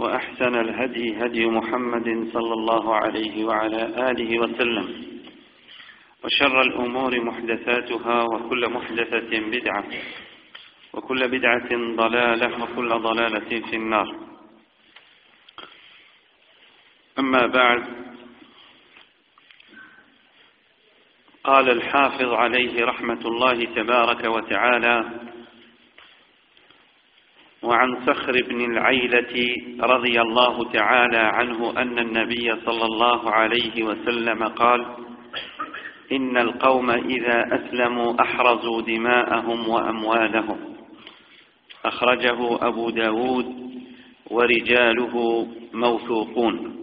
وأحسن الهدي هدي محمد صلى الله عليه وعلى آله وسلم. وشر الأمور محدثاتها وكل محدثة بدعة وكل بدعة ضلالة وكل ضلالة في النار. أما بعد قال الحافظ عليه رحمة الله تبارك وتعالى وعن صخر بن العيلة رضي الله تعالى عنه أن النبي صلى الله عليه وسلم قال إن القوم إذا أسلموا أحرزوا دماءهم وأموالهم. أخرجه أبو داود ورجاله موثوقون.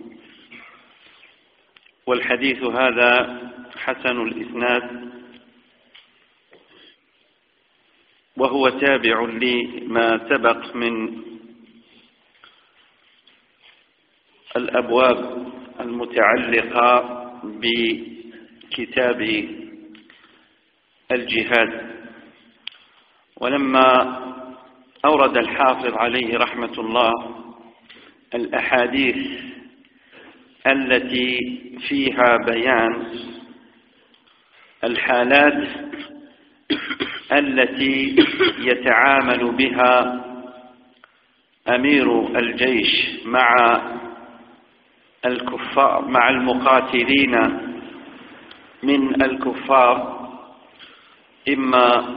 والحديث هذا حسن الإسناد وهو تابع لما سبق من الأبواب المتعلقة بكتاب الجهاد. ولما أورد الحافظ عليه رحمة الله الأحاديث التي فيها بيان الحالات التي يتعامل بها أمير الجيش مع الكفار مع المقاتلين من الكفار إما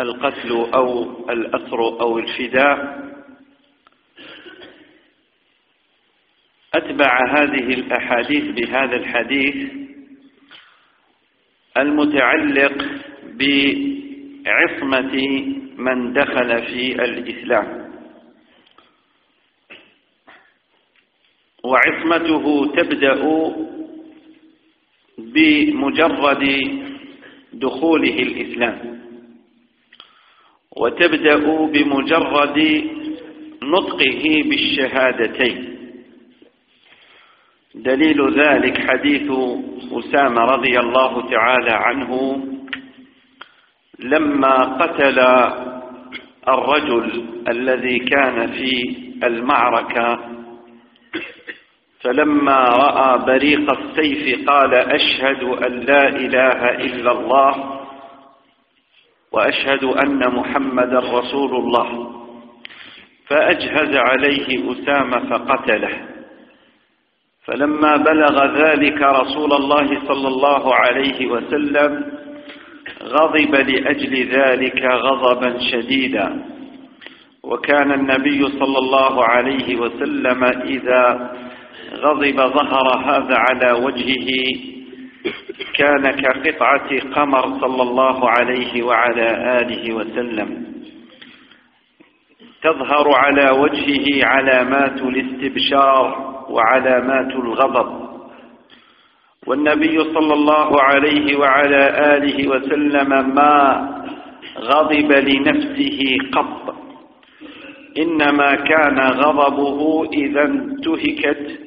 القتل أو الأسر أو الفداء. أتبع هذه الأحاديث بهذا الحديث المتعلق بعصمة من دخل في الإسلام. وعصمته تبدأ بمجرد دخوله الإسلام. وتبدأ بمجرد نطقه بالشهادتين. دليل ذلك حديث أسامة رضي الله تعالى عنه لما قتل الرجل الذي كان في المعركة فلما رأى بريق السيف قال أشهد أن لا إله إلا الله وأشهد أن محمد رسول الله. فأجهز عليه أسامة فقتله. فلما بلغ ذلك رسول الله صلى الله عليه وسلم غضب لأجل ذلك غضبا شديدا. وكان النبي صلى الله عليه وسلم إذا غضب ظهر هذا على وجهه كان كقطعة قمر صلى الله عليه وعلى آله وسلم. تظهر على وجهه علامات الاستبشار وعلامات الغضب. والنبي صلى الله عليه وعلى آله وسلم ما غضب لنفسه قط. إنما كان غضبه إذا انتهكت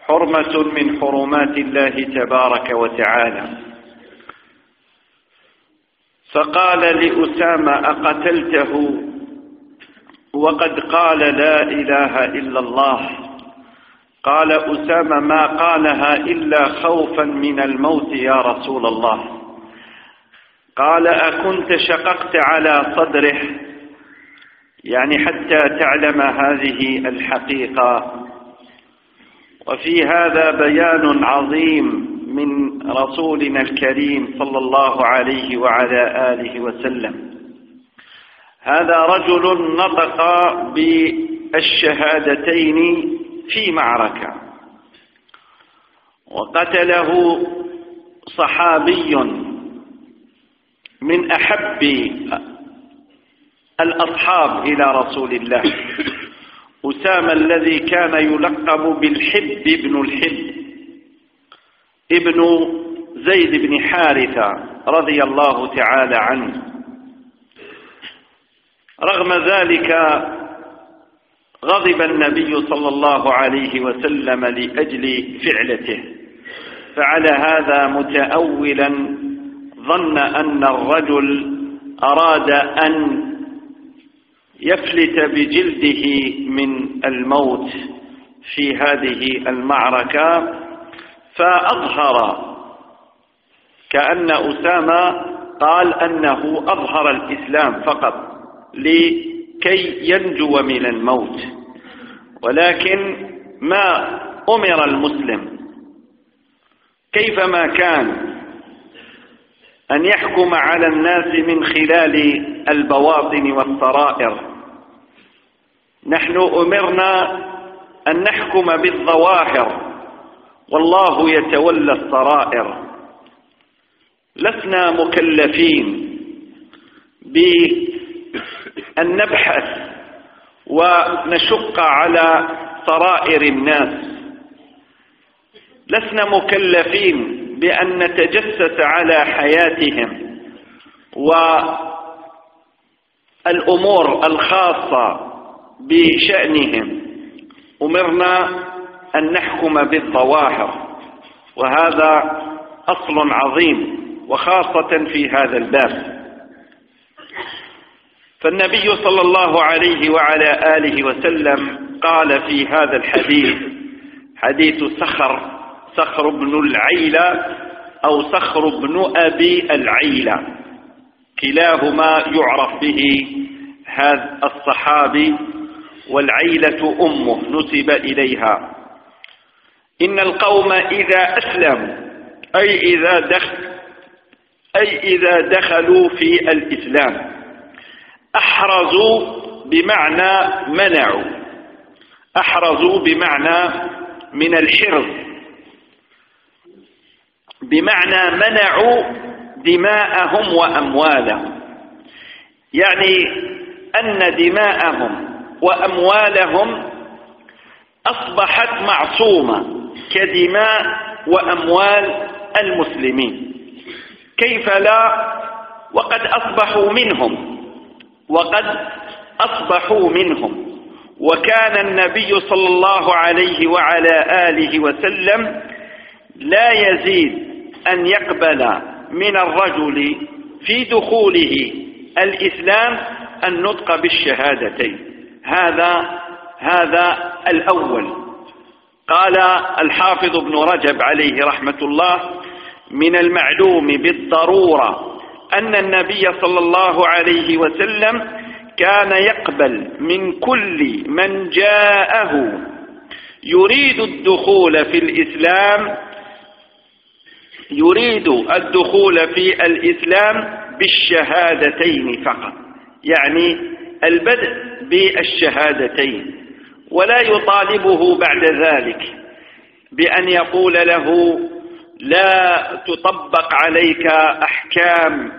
حرمة من حرمات الله تبارك وتعالى. فقال لأسامة أقتلته؟ وقد قال لا إله إلا الله. قال أسامة ما قالها إلا خوفا من الموت يا رسول الله. قال أكنت شققت على صدره. يعني حتى تعلم هذه الحقيقة. وفي هذا بيان عظيم من رسولنا الكريم صلى الله عليه وعلى آله وسلم. هذا رجل نطق بالشهادتين في معركة. وقتله صحابي من أحب الأصحاب إلى رسول الله. أسامة الذي كان يلقب بالحب ابن الحب. ابن زيد بن حارثة رضي الله تعالى عنه. رغم ذلك غضب النبي صلى الله عليه وسلم لأجل فعلته. فعلى هذا متأولا ظن أن الرجل أراد أن يفلت بجلده من الموت في هذه المعركة فأظهر. كأن أسامة قال أنه أظهر الإسلام فقط لكي ينجو من الموت. ولكن ما أمر المسلم؟ كيفما كان أن يحكم على الناس من خلال البواطن والسرائر؟ نحن أمرنا أن نحكم بالظواهر والله يتولى السرائر. لسنا مكلفين بأن نبحث ونشق على سرائر الناس. لسنا مكلفين بأن نتجسس على حياتهم والأمور الخاصة بشأنهم. أمرنا أن نحكم بالظواهر وهذا أصل عظيم وخاصة في هذا الباب. فالنبي صلى الله عليه وعلى آله وسلم قال في هذا الحديث حديث سخر صخر بن العيلة أو صخر بن أبي العيلة. كلاهما يعرف به هذا الصحابي والعيلة أمه نسب إليها. إن القوم إذا أسلموا أي إذا دخل أي إذا دخلوا في الإسلام. أحرزوا بمعنى منعوا أحرزوا بمعنى من الحرز. بمعنى منعوا دماءهم وأموالهم. يعني أن دماءهم وأموالهم أصبحت معصومة كدماء وأموال المسلمين. كيف لا؟ وقد أصبحوا منهم. وقد أصبحوا منهم. وكان النبي صلى الله عليه وعلى آله وسلم لا يزيد أن يقبل من الرجل في دخوله الإسلام النطق بالشهادتين. هذا هذا الأول. قال الحافظ ابن رجب عليه رحمة الله من المعلوم بالضرورة أن النبي صلى الله عليه وسلم كان يقبل من كل من جاءه. يريد الدخول في الإسلام يريد الدخول في الإسلام بالشهادتين فقط يعني البدء بالشهادتين ولا يطالبه بعد ذلك بأن يقول له لا تطبق عليك أحكام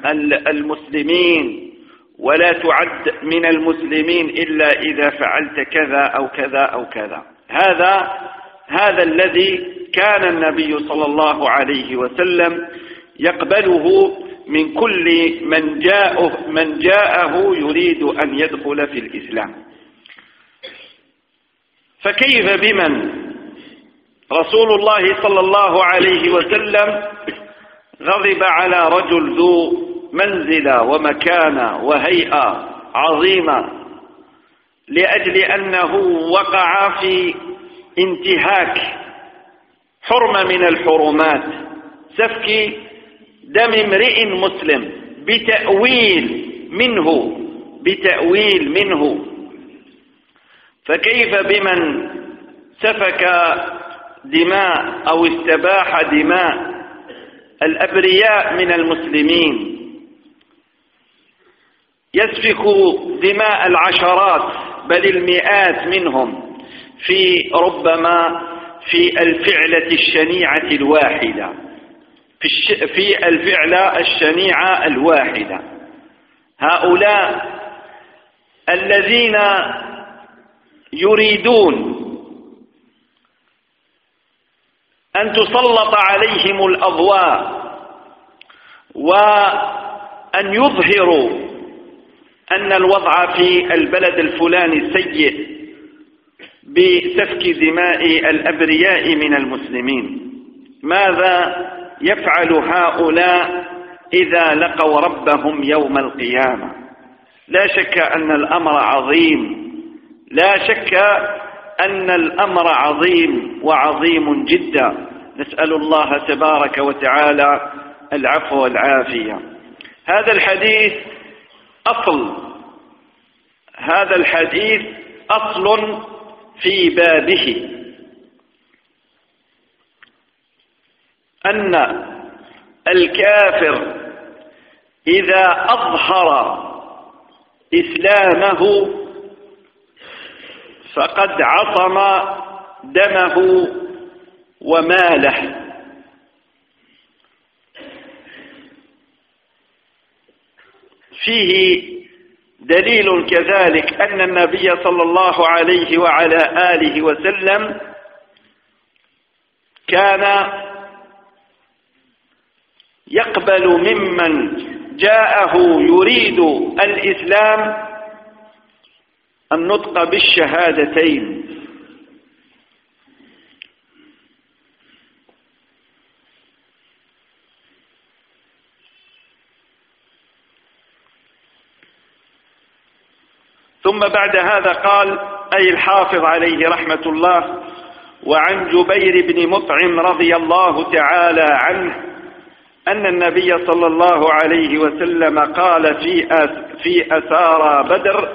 المسلمين ولا تعد من المسلمين إلا إذا فعلت كذا أو كذا أو كذا. هذا هذا الذي كان النبي صلى الله عليه وسلم يقبله من كل من جاءه, من جاءه يريد أن يدخل في الإسلام. فكيف بمن؟ رسول الله صلى الله عليه وسلم غضب على رجل ذو منزلة ومكانة وهيئة عظيمة لأجل أنه وقع في انتهاك حرمة من الحرمات. سفك دم امرئ مسلم بتأويل منه بتأويل منه. فكيف بمن سفك دماء أو استباح دماء. الأبرياء من المسلمين. يسفك دماء العشرات بل المئات منهم في ربما في الفعلة الشنيعة الواحدة. في, الفعلة الشنيعة الواحدة. هؤلاء الذين يريدون أن تسلط عليهم الأضواء وأن يظهروا أن الوضع في البلد الفلاني سيء بسفك دماء الأبرياء من المسلمين. ماذا يفعل هؤلاء إذا لقوا ربهم يوم القيامة؟ لا شك أن الأمر عظيم. لا شك أن الأمر عظيم وعظيم جدا. نسأل الله تبارك وتعالى العفو والعافية. هذا الحديث أصل. هذا الحديث أصل في بابه. أن الكافر إذا أظهر إسلامه فقد عصم دمه وماله. فيه دليل كذلك أن النبي صلى الله عليه وعلى آله وسلم كان يقبل ممن جاءه يريد الإسلام النطق بالشهادتين. ثم بعد هذا قال أي الحافظ عليه رحمة الله وعن جبير بن مطعم رضي الله تعالى عنه أن النبي صلى الله عليه وسلم قال في أسارى بدر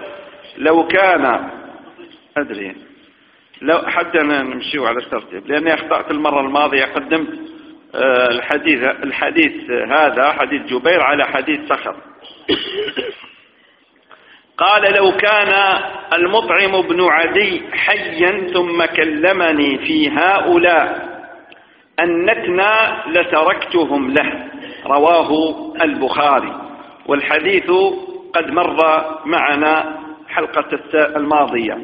لو كان أدري. لو حتى نمشي على الترتيب لأني أخطأت المرة الماضية قدمت آه، الحديث الحديث هذا حديث جبير على حديث صخر قال لو كان المطعم بن عدي حيا ثم كلمني في هؤلاء النتنا لتركتهم له. رواه البخاري. والحديث قد مر معنا حلقة الماضية.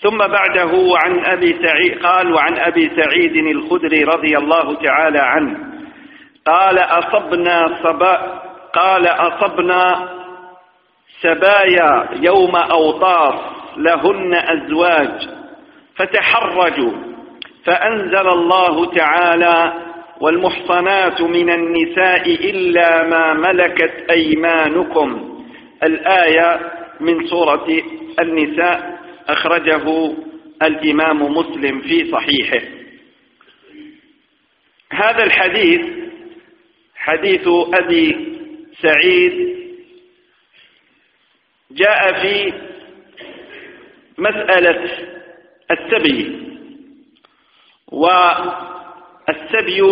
ثم بعده عن أبي سعيد قال وعن أبي سعيد الخدري رضي الله تعالى عنه. قال أصبنا صبا قال أصبنا سبايا يوم أوطاس لهن أزواج. فتحرجوا. فأنزل الله تعالى والمحصنات من النساء إلا ما ملكت أيمانكم. الآية من سورة النساء أخرجه الإمام مسلم في صحيحه. هذا الحديث حديث أبي سعيد جاء في مسألة السبي والسبي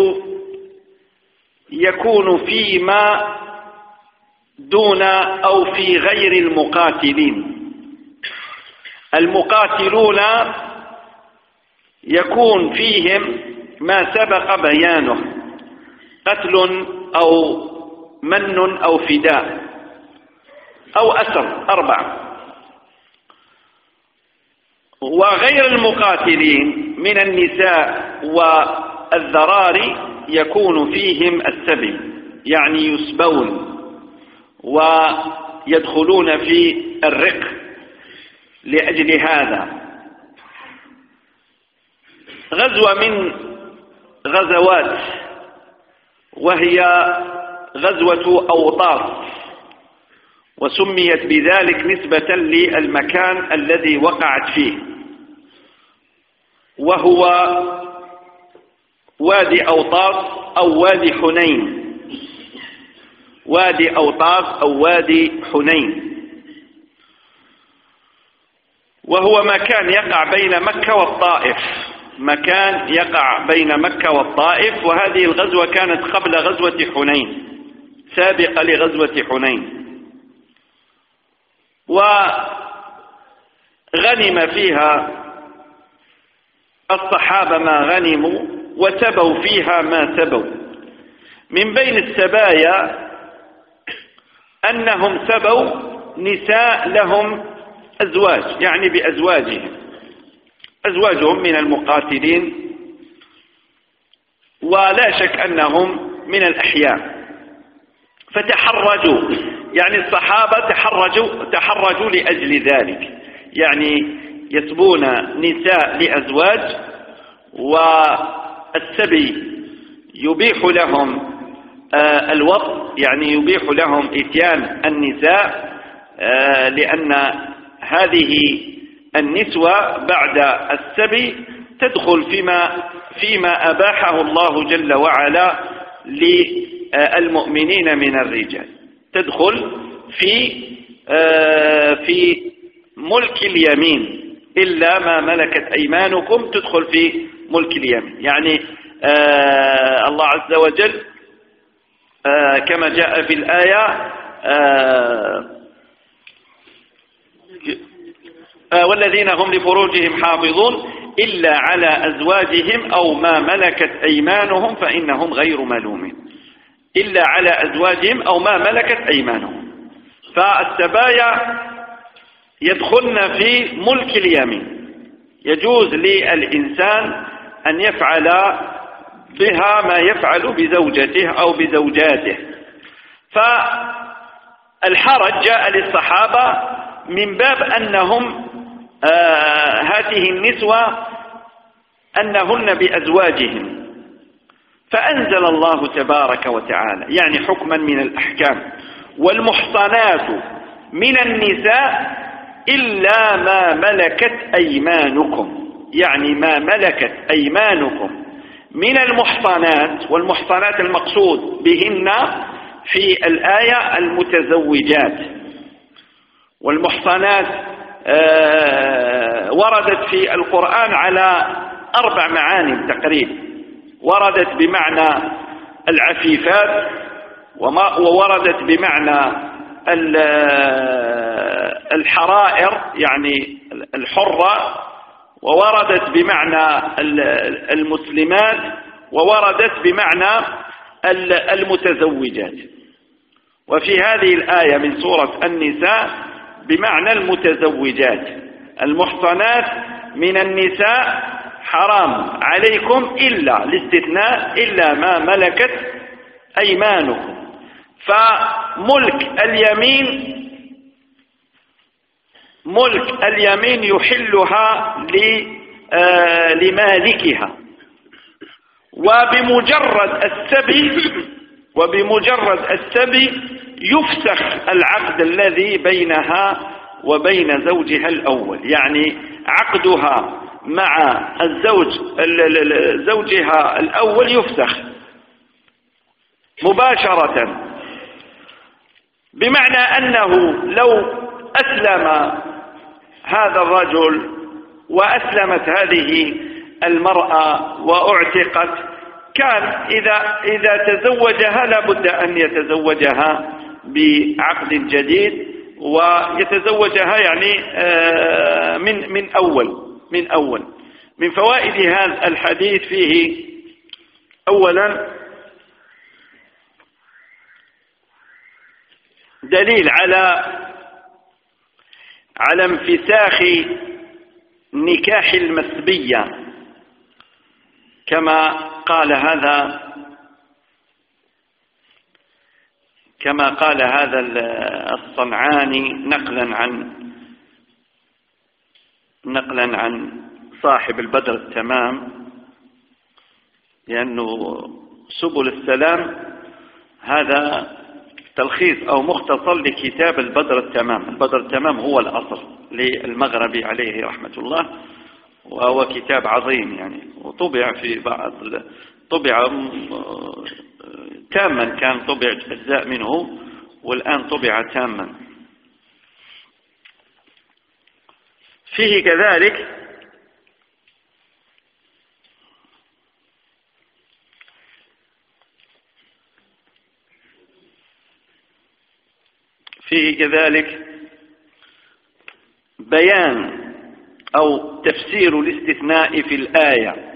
يكون فيما دون أو في غير المقاتلين. المقاتلون يكون فيهم ما سبق بيانه قتل أو من أو فداء أو أسر أربعة. وغير المقاتلين من النساء والذراري يكون فيهم السبي يعني يسبون. ويدخلون في الرق لأجل هذا. غزوة من غزوات وهي غزوة أوطاس وسميت بذلك نسبة للمكان الذي وقعت فيه وهو وادي أوطاس أو وادي حنين. وادي أوطاس أو وادي حنين. وهو مكان يقع بين مكة والطائف. مكان يقع بين مكة والطائف وهذه الغزوة كانت قبل غزوة حنين سابقة لغزوة حنين. وغنم فيها الصحابة ما غنموا وسبوا فيها ما سبوا من بين السبايا أنهم سبوا نساء لهم أزواج يعني بأزواجهم. أزواجهم من المقاتلين ولا شك أنهم من الأحياء. فتحرجوا يعني الصحابة تحرجوا, تحرجوا لأجل ذلك. يعني يسبون نساء لأزواج والسبي يبيح لهم آه، الوط يعني يبيح لهم إتيان النساء آه، لأن هذه النسوة بعد السبي تدخل فيما فيما أباحه الله جل وعلا للمؤمنين من الرجال. تدخل في آه، في ملك اليمين. إلا ما ملكت أيمانكم تدخل في ملك اليمين. يعني الله عز وجل كما جاء في الآية والذين هم لفروجهم حافظون إلا على أزواجهم أو ما ملكت أيمانهم فإنهم غير ملومين. إلا على أزواجهم أو ما ملكت أيمانهم. فالسبايا يدخلن في ملك اليمين. يجوز للإنسان أن يفعل بها ما يفعل بزوجته أو بزوجاته. فالحرج جاء للصحابة من باب أنهم آه هذه النسوة أنهن بأزواجهم. فأنزل الله تبارك وتعالى يعني حكما من الأحكام والمحصنات من النساء إلا ما ملكت أيمانكم يعني ما ملكت أيمانكم. من المحصنات والمحصنات المقصود بهن في الآية المتزوجات. والمحصنات آه، وردت في القرآن على أربع معاني تقريبا. وردت بمعنى العفيفات ووردت بمعنى الحرائر يعني الحرة ووردت بمعنى المسلمات ووردت بمعنى المتزوجات. وفي هذه الآية من سورة النساء بمعنى المتزوجات. المحصنات من النساء حرام عليكم إلا الاستثناء إلا ما ملكت أيمانكم. فملك اليمين ملك اليمين يحلها آه، لمالكها. وبمجرد السبي وبمجرد السبي يفسخ العقد الذي بينها وبين زوجها الأول. يعني عقدها مع الزوج زوجها الأول يفسخ. مباشرة. بمعنى أنه لو أسلم هذا الرجل وأسلمت هذه المرأة وأعتقت. كان إذا, إذا تزوجها لابد أن يتزوجها بعقد جديد ويتزوجها يعني آه، من من أول من أول. من فوائد هذا الحديث فيه أولا دليل على على انفساخ نكاح المسبية. كما قال هذا كما قال هذا الصنعاني نقلا عن نقلا عن صاحب البدر التمام لأنه سبل السلام هذا تلخيص أو مختصر لكتاب البدر التمام. البدر التمام هو الأصل للمغربي عليه رحمة الله وهو كتاب عظيم يعني. وطبع في بعض طبع تاما كان طبع أجزاء منه والآن طبع تاما. فيه كذلك فيه كذلك بيان أو تفسير الاستثناء في الآية.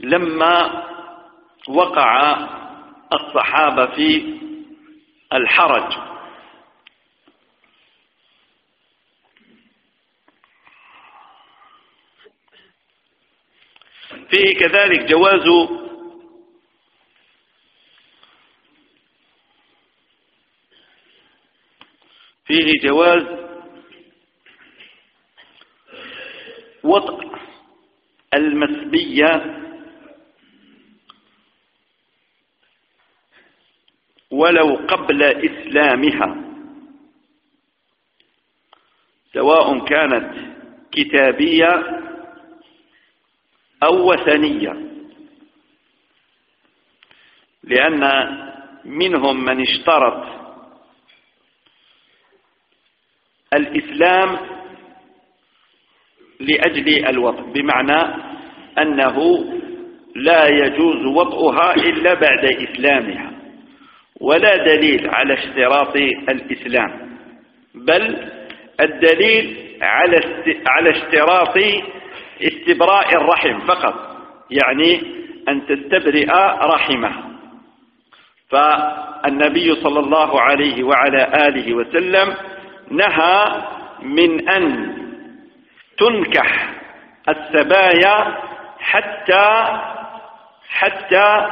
لما وقع الصحابة في الحرج. فيه كذلك جواز فيه جواز وطء المسبية ولو قبل إسلامها. سواء كانت كتابية أو وثنية. لأن منهم من اشترط الإسلام لأجل الوطء بمعنى أنه لا يجوز وطئها إلا بعد إسلامها. ولا دليل على اشتراط الإسلام بل الدليل على على اشتراط استبراء الرحم فقط يعني أن تستبرئ رحمه. فالنبي صلى الله عليه وعلى آله وسلم نهى من أن تنكح السبايا حتى حتى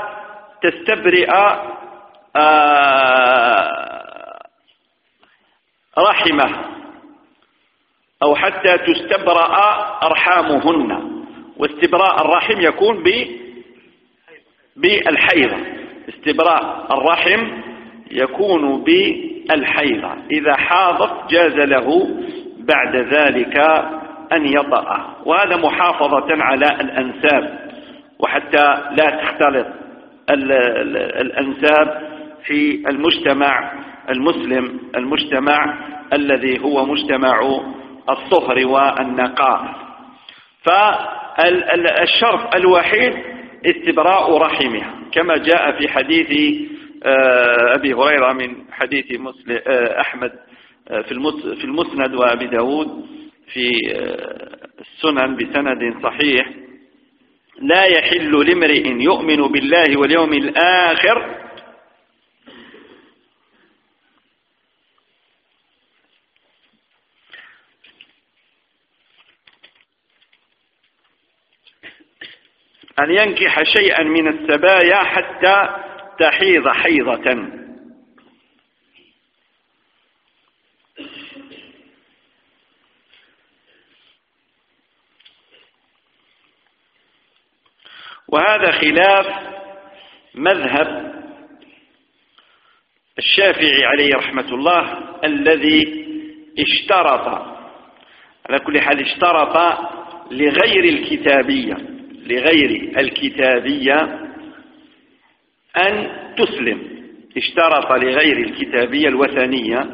تستبرئ رحمة. أو حتى تستبرأ أرحامهن. واستبراء الرحم يكون بالحيضة. استبراء الرحم يكون بالحيضة. إذا حاضت جاز له بعد ذلك أن يطأ. وهذا محافظة على الأنساب. وحتى لا تختلط الأنساب في المجتمع المسلم المجتمع الذي هو مجتمع الطهر والنقاء. فالشرط الوحيد استبراء رحمها كما جاء في حديث آه، أبي هريرة من حديث آه، أحمد آه، في المسند وأبي داود في السنن بسند صحيح. لا يحل لامرئ يؤمن بالله واليوم الآخر أن ينكح شيئا من السبايا حتى تحيض حيضة. وهذا خلاف مذهب الشافعي عليه رحمة الله الذي اشترط على كل حال اشترط لغير الكتابية. لغير الكتابية أن تسلم. اشترط لغير الكتابية الوثنية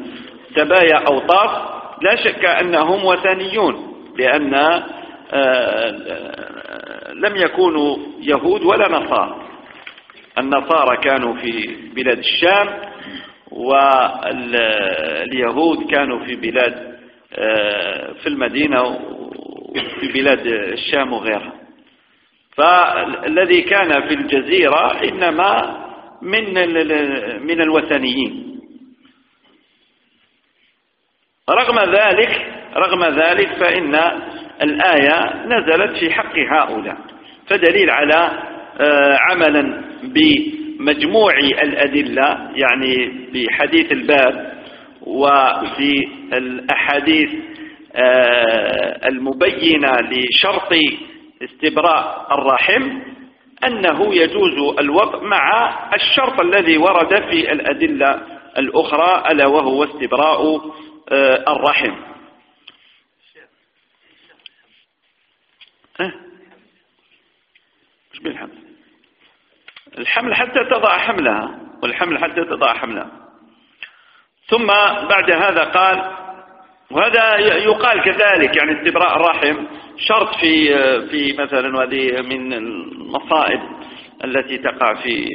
سبايا أوطاف لا شك أنهم وثنيون لأن آه، لم يكونوا يهود ولا نصارى. النصارى كانوا في بلاد الشام واليهود كانوا في بلاد آه، في المدينة وفي بلاد الشام وغيرها. فالذي كان في الجزيرة إنما من من الوثنيين. رغم ذلك رغم ذلك فإن الآية نزلت في حق هؤلاء. فدليل على آه، عملا بمجموع الأدلة يعني بحديث الباب وفي الأحاديث آه، المبينة لشرط استبراء الرحم أنه يجوز الوضع مع الشرط الذي ورد في الأدلة الأخرى ألا وهو استبراء آه، الرحم. مش بالحمل. الحمل حتى تضع حملها والحمل حتى تضع حملها. ثم بعد هذا قال وهذا يقال كذلك يعني استبراء الرحم شرط في في مثلا وهذه من المصائب التي تقع في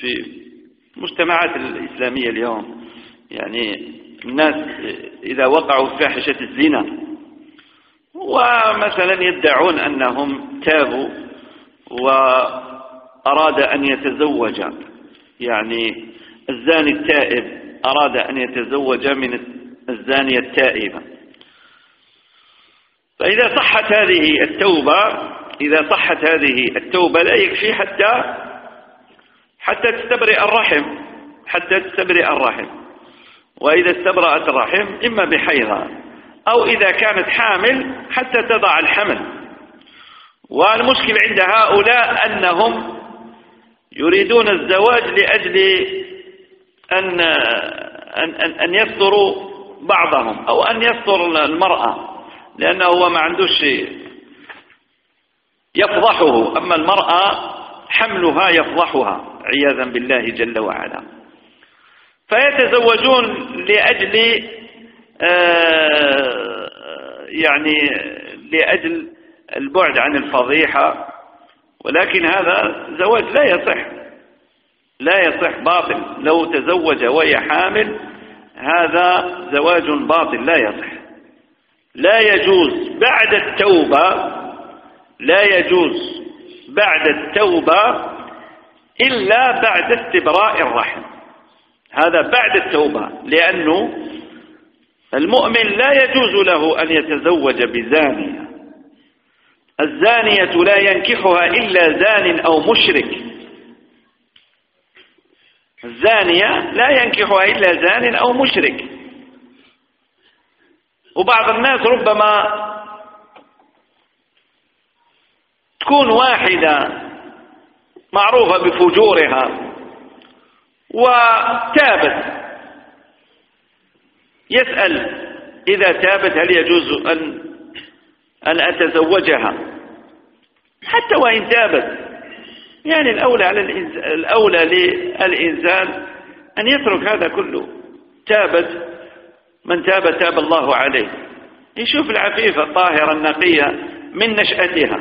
في المجتمعات الإسلامية اليوم. يعني الناس إذا وقعوا في فاحشة الزنا ومثلا يدعون أنهم تابوا وأراد أن يتزوج يعني الزاني التائب أراد أن يتزوج من الزانية التائبة. فإذا صحت هذه التوبة إذا صحت هذه التوبة لا يكفي حتى حتى تستبرئ الرحم حتى تستبرئ الرحم. وإذا استبرأت الرحم إما بحيضة أو إذا كانت حامل حتى تضع الحمل. والمشكل عند هؤلاء أنهم يريدون الزواج لأجل أن أن أن, أن يصدروا بعضهم أو أن يصدر المرأة لأنه هو ما عندوش يفضحه. أما المرأة حملها يفضحها عياذا بالله جل وعلا. فيتزوجون لأجل آه، يعني لأجل البعد عن الفضيحة. ولكن هذا زواج لا يصح لا يصح باطل. لو تزوج وهي حامل هذا زواج باطل لا يصح. لا يجوز بعد التوبة لا يجوز بعد التوبة إلا بعد استبراء الرحم. هذا بعد التوبة لأنه المؤمن لا يجوز له أن يتزوج بزانية. الزانية لا ينكحها إلا زان أو مشرك. الزانية لا ينكحها إلا زان أو مشرك. وبعض الناس ربما تكون واحدة معروفة بفجورها وتابت. يسأل إذا تابت هل يجوز أن أن أتزوجها؟ حتى وإن تابت. يعني الأولى على الإنسان الأولى للإنسان أن يترك هذا كله. تابت من تاب تاب الله عليه. يشوف العفيفة الطاهرة النقية من نشأتها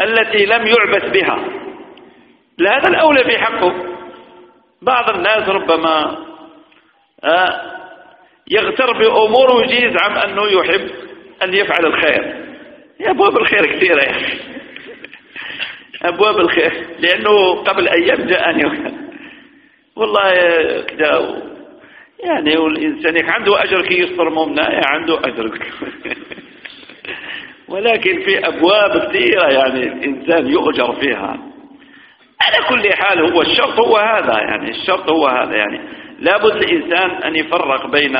التي لم يعبث بها. لهذا الأولى في حقه. بعض الناس ربما آه، يغتر بأمور ويجي يزعم أنه يحب أن يفعل الخير. يا أبواب الخير كثيرة يا أخي. أبواب الخير لأنه قبل أيام جاءني والله كذا يعني والإنسان عنده أجر كي يصبر ممنا عنده أجر. ولكن في أبواب كثيرة يعني الإنسان يؤجر فيها. على كل حال هو الشرط هو هذا يعني الشرط هو هذا يعني لابد الإنسان أن يفرق بين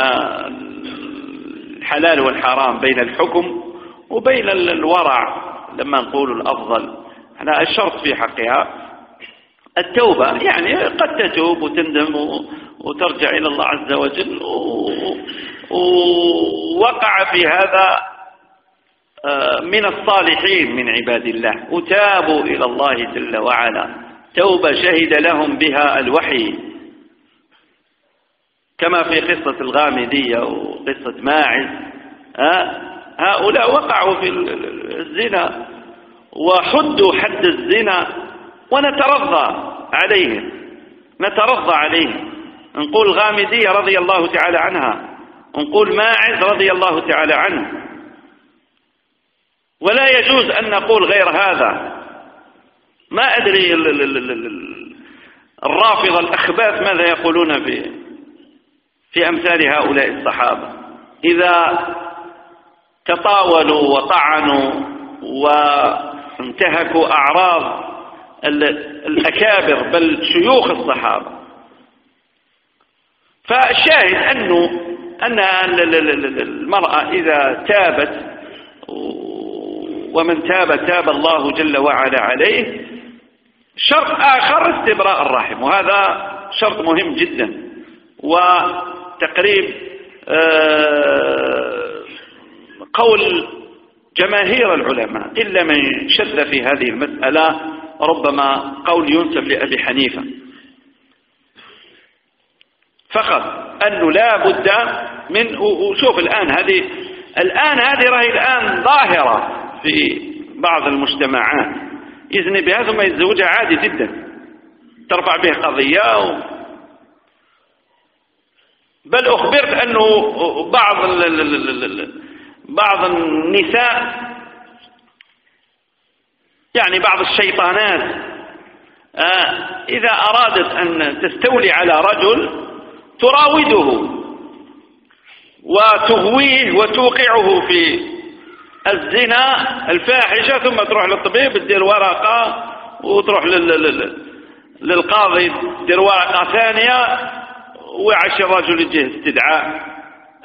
الحلال والحرام بين الحكم وبين الورع لما نقول الأفضل. أنا الشرط في حقها. التوبة يعني قد تتوب وتندم وترجع إلى الله عز وجل ووقع في هذا آه، من الصالحين من عباد الله. وتابوا إلى الله جل وعلا. توبة شهد لهم بها الوحي. كما في قصة الغامدية وقصة ماعز هؤلاء وقعوا في الزنا. وحدوا حد الزنا ونترضى عليهم نترضى عليهم نقول غامدية رضي الله تعالى عنها نقول ماعز رضي الله تعالى عنه. ولا يجوز أن نقول غير هذا. ما أدري الرافضة الأخباث ماذا يقولون في في أمثال هؤلاء الصحابة. إذا تطاولوا وطعنوا وانتهكوا أعراض الأكابر بل شيوخ الصحابة. فالشاهد أنه أن المرأة إذا تابت ومن تاب تاب الله جل وعلا عليه شرط آخر استبراء الرحم وهذا شرط مهم جدا. وتقريب آه، قول جماهير العلماء إلا من شذ في هذه المسألة ربما قول ينسب لأبي حنيفة. فقط أنه لا بد من وشوف الآن هذه الآن هذه راهي الآن ظاهرة في بعض المجتمعات. يزني بها ثم يتزوجها عادي جدا. ترفع به قضية و... بل أخبرت أنه بعض بعض النساء يعني بعض الشيطانات آه، إذا أرادت أن تستولي على رجل تراوده وتغويه وتوقعه في الزنا الفاحشة ثم تروح للطبيب تدير ورقة وتروح للقاضي تدير ورقة ثانية ويعش الرجل يجيه استدعاء.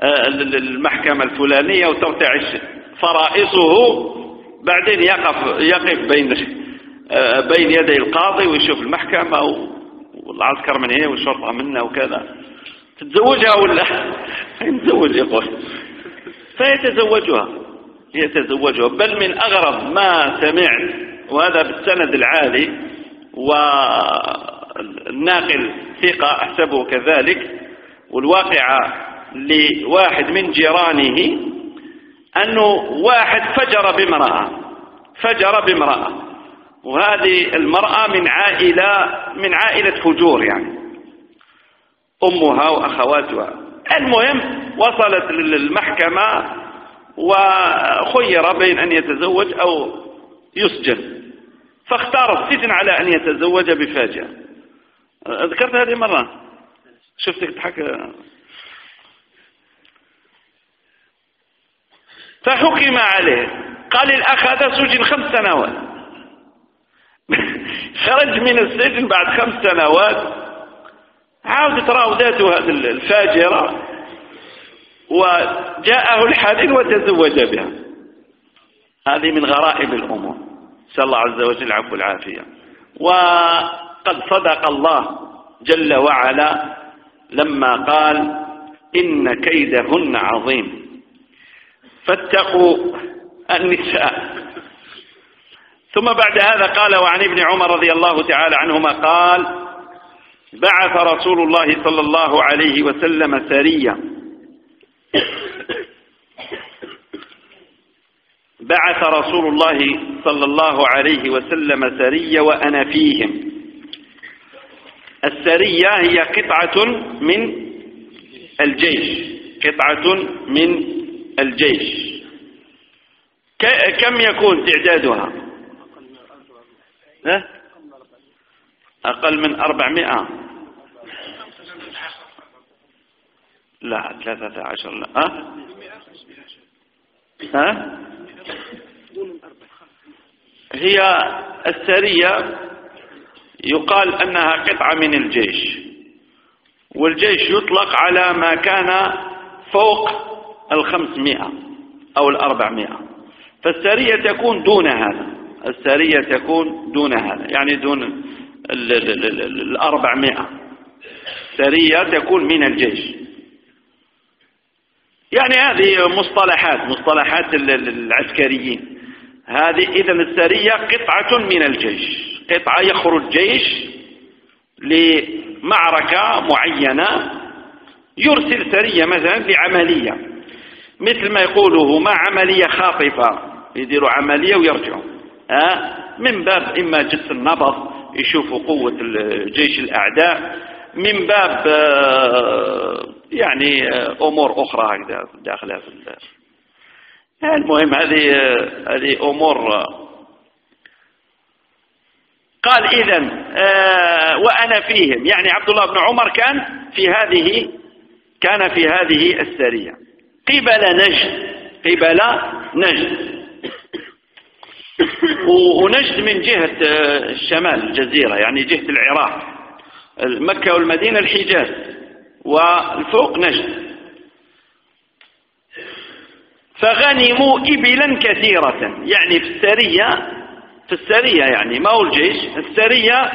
آه، للمحكمة الفلانية وترتعش فرائصه بعدين يقف يقف بين آه، بين يدي القاضي ويشوف المحكمة والعسكر من هنا والشرطة منا وكذا. تتزوجها ولا؟ يتزوج يقول فيتزوجها. يتزوجها. بل من أغرب ما سمعت وهذا بالسند العالي والناقل ثقة أحسبه كذلك والواقعة لواحد من جيرانه أنه واحد فجر بامرأة فجر بامرأة. وهذه المرأة من عائلة من عائلة فجور يعني. أمها وأخواتها. المهم وصلت للمحكمة وخير بين أن يتزوج أو يسجن. فاختار السجن على أن يتزوج بفاجأة. ذكرت هذه مرة شفتك تضحك؟ فحكم عليه. قال الأخ هذا سجن خمس سنوات. خرج من السجن بعد خمس سنوات. عاودت راودته هذه الفاجرة. وجاءه الحليل وتزوج بها. هذه من غرائب الأمور. نسأل الله عز وجل العفو العافية وقد صدق الله جل وعلا لما قال إن كيدهن عظيم. فاتقوا النساء. ثم بعد هذا قال وعن ابن عمر رضي الله تعالى عنهما قال بعث رسول الله صلى الله عليه وسلم سرية. بعث رسول الله صلى الله عليه وسلم سرية وأنا فيهم. السرية هي قطعة من الجيش قطعة من الجيش. كم يكون تعدادها؟ أقل من أربعمائة. لا ثلاثة عشر لا. ها؟ ها؟ هي السرية يقال أنها قطعة من الجيش والجيش يطلق على ما كان فوق الخمسمائة أو الأربعمائة. فالسرية تكون دون هذا. السرية تكون دون هذا يعني دون الأربعمائة. سرية تكون من الجيش. يعني هذه مصطلحات مصطلحات العسكريين. هذه إذا السرية قطعة من الجيش. قطعة يخرج جيش لمعركة معينة يرسل سرية مثلا لعملية. مثل ما يقوله ما عملية خاطفة. يديروا عملية ويرجعوا. ها؟ من باب إما جس النبض يشوفوا قوة جيش الأعداء. من باب آه، يعني آه، أمور أخرى داخلها في المهم هذه آه، هذه أمور قال إذا وأنا فيهم. يعني عبد الله بن عمر كان في هذه كان في هذه السرية. قبل نجد. قبل نجد. ونجد من جهة الشمال الجزيرة يعني جهة العراق. مكة والمدينة الحجاز. والفوق نجد. فغنموا إبلا كثيرة. يعني في السرية في السرية يعني ما هو الجيش؟ السرية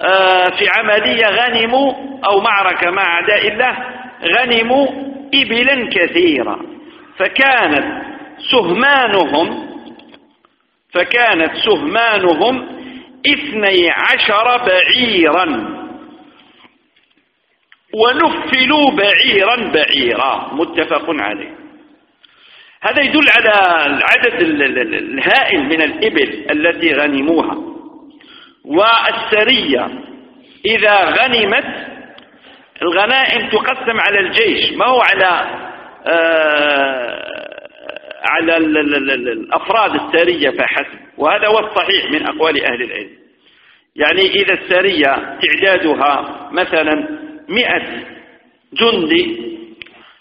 آه، في عملية غنموا أو معركة مع أعداء الله غنموا إبلا كثيرة فكانت سهمانهم فكانت سهمانهم اثني عشر بعيرا. ونفلوا بعيرا بعيرا. متفق عليه. هذا يدل على العدد الهائل من الإبل التي غنموها. والسرية إذا غنمت الغنائم تقسم على الجيش ما هو على آه على الأفراد السرية فحسب وهذا هو الصحيح من أقوال أهل العلم. يعني إذا السرية تعدادها مثلا مئة جندي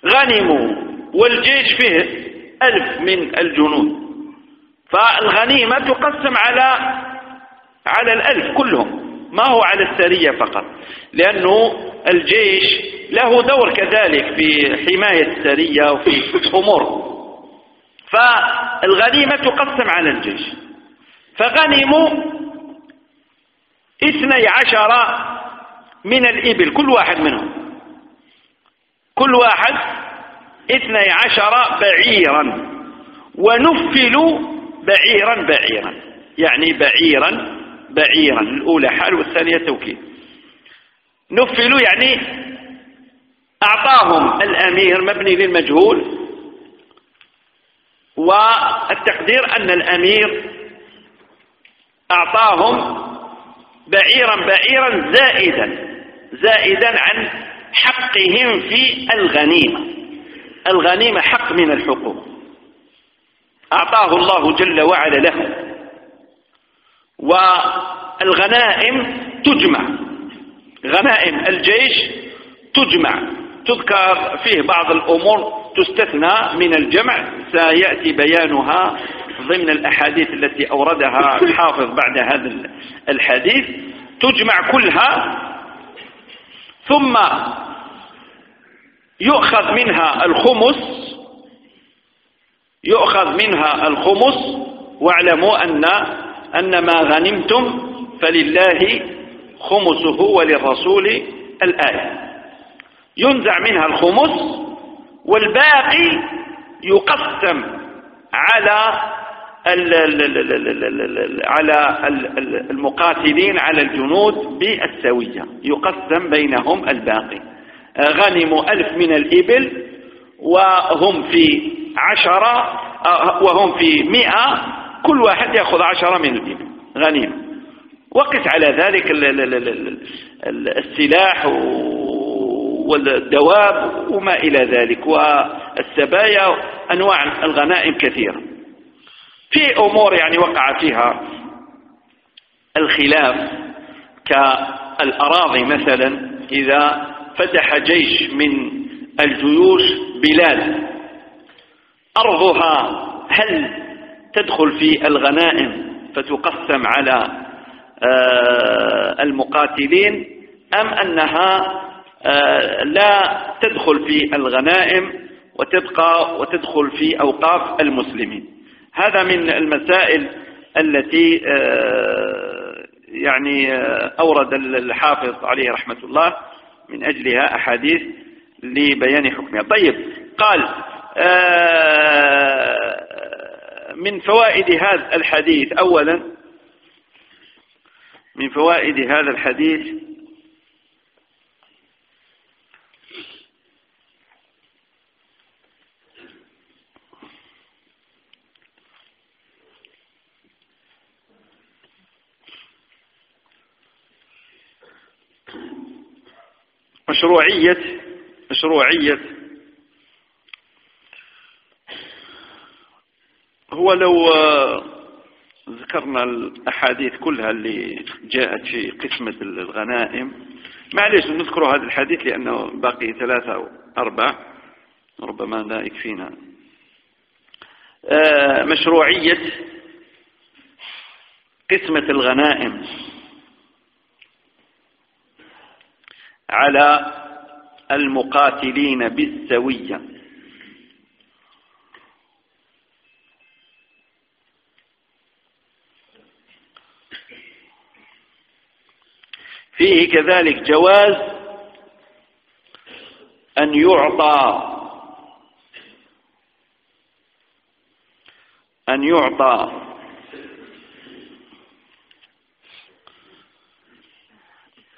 غنموا والجيش فيه ألف من الجنود. فالغنيمة تقسم على على الألف كلهم. ما هو على السرية فقط؟ لأنه الجيش له دور كذلك في حماية السرية وفي أمور. فالغنيمة تقسم على الجيش. فغنموا اثني عشر من الإبل كل واحد منهم. كل واحد اثني عشر بعيرا. ونفلوا بعيرا بعيرا. يعني بعيرا بعيرا الأولى حال والثانية توكيد. نفلوا يعني أعطاهم الأمير مبني للمجهول والتقدير أن الأمير أعطاهم بعيرا بعيرا زائدا زائدا عن حقهم في الغنيمة. الغنيمة حق من الحقوق. أعطاه الله جل وعلا له والغنائم تجمع. غنائم الجيش تجمع. تذكر فيه بعض الأمور تستثنى من الجمع. سيأتي بيانها ضمن الأحاديث التي أوردها الحافظ بعد هذا الحديث. تجمع كلها ثم يؤخذ منها الخمس. يؤخذ منها الخمس. واعلموا أن أن ما غنمتم فلله خمسه وللرسول الآية. ينزع منها الخمس والباقي يقسم على على المقاتلين على الجنود بالسوية يقسم بينهم الباقي. غنموا ألف من الإبل وهم في عشرة وهم في مئة كل واحد يأخذ عشرة من الإبل غنيمة وقس على ذلك السلاح والدواب وما إلى ذلك. والسبايا أنواع الغنائم كثيرة. في أمور يعني وقع فيها الخلاف كالأراضي مثلا. إذا فتح جيش من الجيوش بلاد أرضها هل تدخل في الغنائم فتقسم على آه، المقاتلين أم أنها آه، لا تدخل في الغنائم وتبقى وتدخل في أوقاف المسلمين. هذا من المسائل التي آه، يعني أورد الحافظ عليه رحمة الله من أجلها أحاديث لبيان حكمها. طيب قال من فوائد هذا الحديث أولا من فوائد هذا الحديث مشروعية مشروعية هو لو ذكرنا الأحاديث كلها اللي جاءت في قسمة الغنائم. معليش نذكر هذا الحديث لأنه باقي ثلاثة أو أربع ربما لا يكفينا. آه، مشروعية قسمة الغنائم على المقاتلين بالسوية. فيه كذلك جواز أن يعطى أن يعطى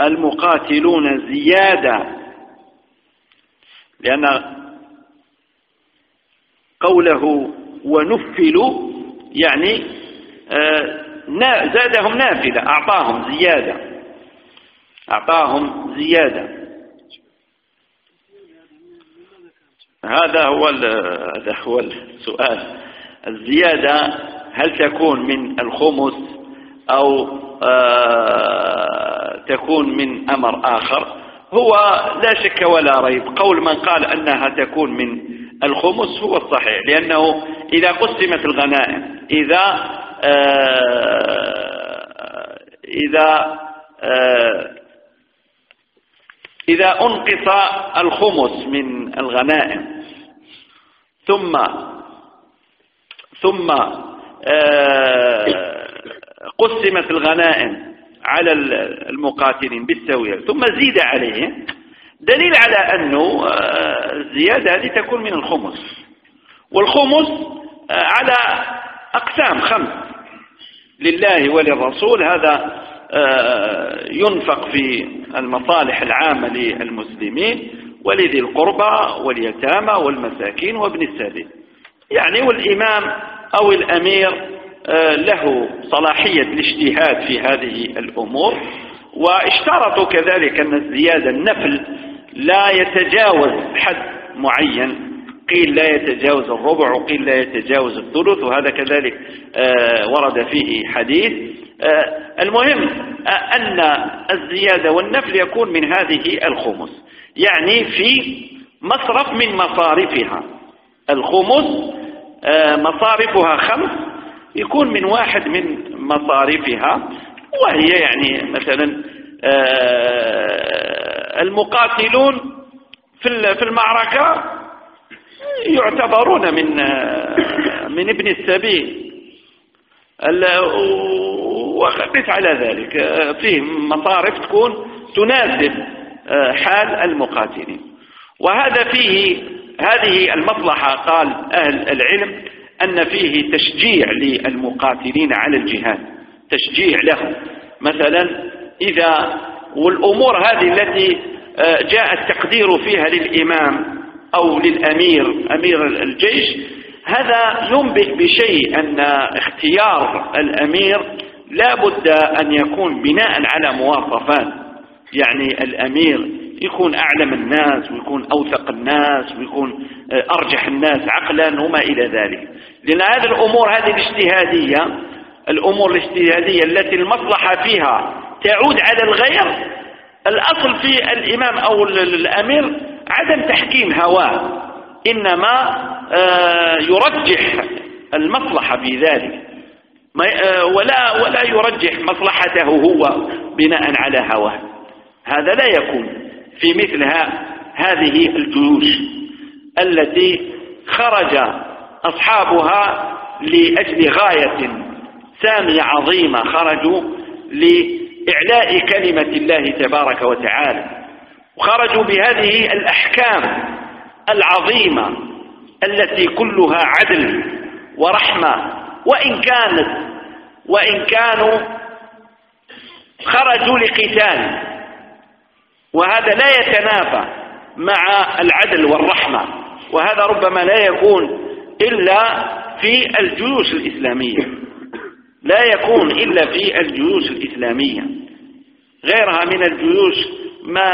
المقاتلون زيادة لأن قوله ونفلوا يعني آه، زادهم نافلة أعطاهم زيادة. أعطاهم زيادة. هذا هو هذا هو السؤال. الزيادة هل تكون من الخمس أو آه، تكون من أمر آخر؟ هو لا شك ولا ريب. قول من قال أنها تكون من الخمس هو الصحيح لأنه إذا قسمت الغنائم إذا آه، إذا آه، إذا أنقص الخمس من الغنائم. ثم ثم آه، قسمت الغنائم على المقاتلين بالسوية ثم زيد عليه. دليل على أنه آه، الزيادة هذه تكون من الخمس. والخمس آه، على أقسام خمس. لله وللرسول هذا ينفق في المصالح العامة للمسلمين ولذي القربى واليتامى والمساكين وابن السبيل. يعني والإمام أو الأمير آه، له صلاحية الاجتهاد في هذه الأمور واشترطوا كذلك أن الزيادة النفل لا يتجاوز حد معين. قيل لا يتجاوز الربع وقيل لا يتجاوز الثلث وهذا كذلك آه، ورد فيه حديث. المهم أن الزيادة والنفل يكون من هذه الخمس. يعني في مصرف من مصارفها. الخمس آه، مصارفها خمس يكون من واحد من مصارفها. وهي يعني مثلا آه، المقاتلون في المعركة يعتبرون من آه، من ابن السبيل. وقس على ذلك. فيه مصارف تكون تناسب حال المقاتلين. وهذا فيه هذه المصلحة قال أهل العلم أن فيه تشجيع للمقاتلين على الجهاد. تشجيع لهم. مثلا إذا والأمور هذه التي آه، جاء التقدير فيها للإمام أو للأمير أمير الجيش هذا ينبئ بشيء أن اختيار الأمير لا بد أن يكون بناء على مواصفات يعني الأمير يكون أعلم الناس ويكون أوثق الناس ويكون آه، أرجح الناس عقلا وما إلى ذلك. لأن هذه الأمور هذه الاجتهادية الأمور الاجتهادية التي المصلحة فيها تعود على الغير الأصل في الإمام أو الأمير عدم تحكيم هواه إنما آه، يرجح المصلحة في ذلك. ولا ولا يرجح مصلحته هو بناء على هواه. هذا لا يكون في مثل هذه الجيوش التي خرج أصحابها لأجل غاية سامية عظيمة خرجوا لإعلاء كلمة الله تبارك وتعالى. وخرجوا بهذه الأحكام العظيمة التي كلها عدل ورحمة وإن كانت وإن كانوا خرجوا لقتال. وهذا لا يتنافى مع العدل والرحمة. وهذا ربما لا يكون إلا في الجيوش الإسلامية. لا يكون إلا في الجيوش الإسلامية. غيرها من الجيوش ما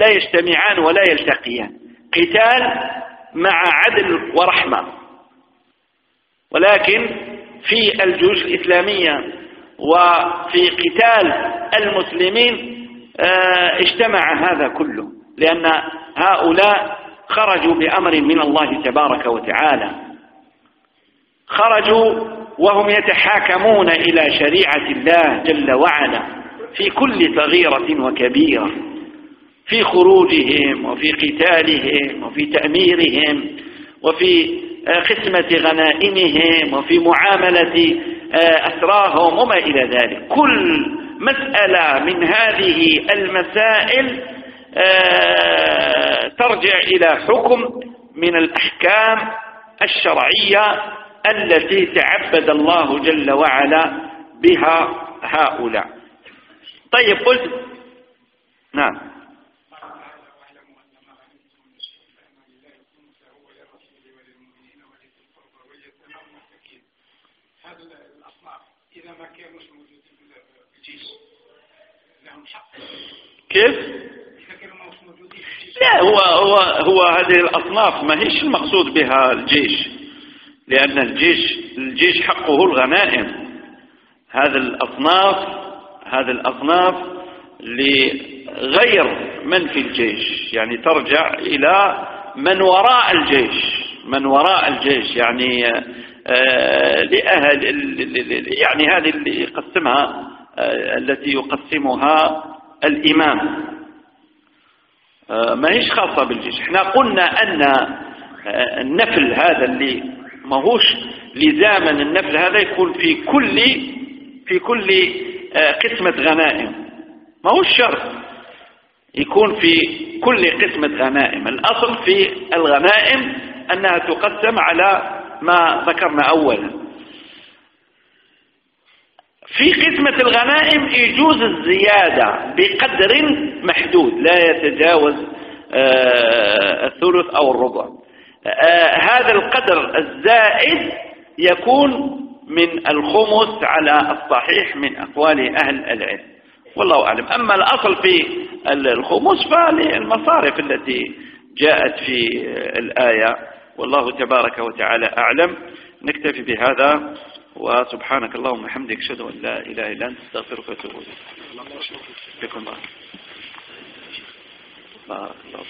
لا يجتمعان ولا يلتقيان. قتال مع عدل ورحمة. ولكن في الجيوش الإسلامية وفي قتال المسلمين آه، اجتمع هذا كله لأن هؤلاء خرجوا بأمر من الله تبارك وتعالى. خرجوا وهم يتحاكمون إلى شريعة الله جل وعلا في كل صغيرة وكبيرة في خروجهم وفي قتالهم وفي تأميرهم وفي قسمة غنائمهم وفي معاملة أسراهم وما إلى ذلك. كل مسألة من هذه المسائل آه، ترجع إلى حكم من الأحكام الشرعية التي تعبد الله جل وعلا بها هؤلاء. طيب قلت نعم. كيف؟ لا هو هو هو هذه الأصناف ما هيش المقصود بها الجيش لأن الجيش الجيش حقه الغنائم. هذا الأصناف هذه الأصناف لغير من في الجيش يعني ترجع إلى من وراء الجيش من وراء الجيش يعني آه لأهل يعني هذه اللي يقسمها التي يقسمها الإمام. آه، ما هيش خاصة بالجيش. إحنا قلنا أن آه، النفل هذا اللي ما هوش لزاما النفل هذا يكون في كل في كل آه، قسمة غنائم. ما هوش شرط يكون في كل قسمة غنائم. الأصل في الغنائم أنها تقسم على ما ذكرنا أولا. في قسمة الغنائم يجوز الزيادة بقدر محدود لا يتجاوز آه، الثلث أو الربع. آه، هذا القدر الزائد يكون من الخمس على الصحيح من أقوال أهل العلم. والله أعلم. أما الأصل في الخمس فللمصارف التي جاءت في الآية والله تبارك وتعالى أعلم. نكتفي بهذا. وسبحانك اللهم وبحمدك أشهد أن لا إله إلا أنت أستغفرك وأتوب إليك. بارك الله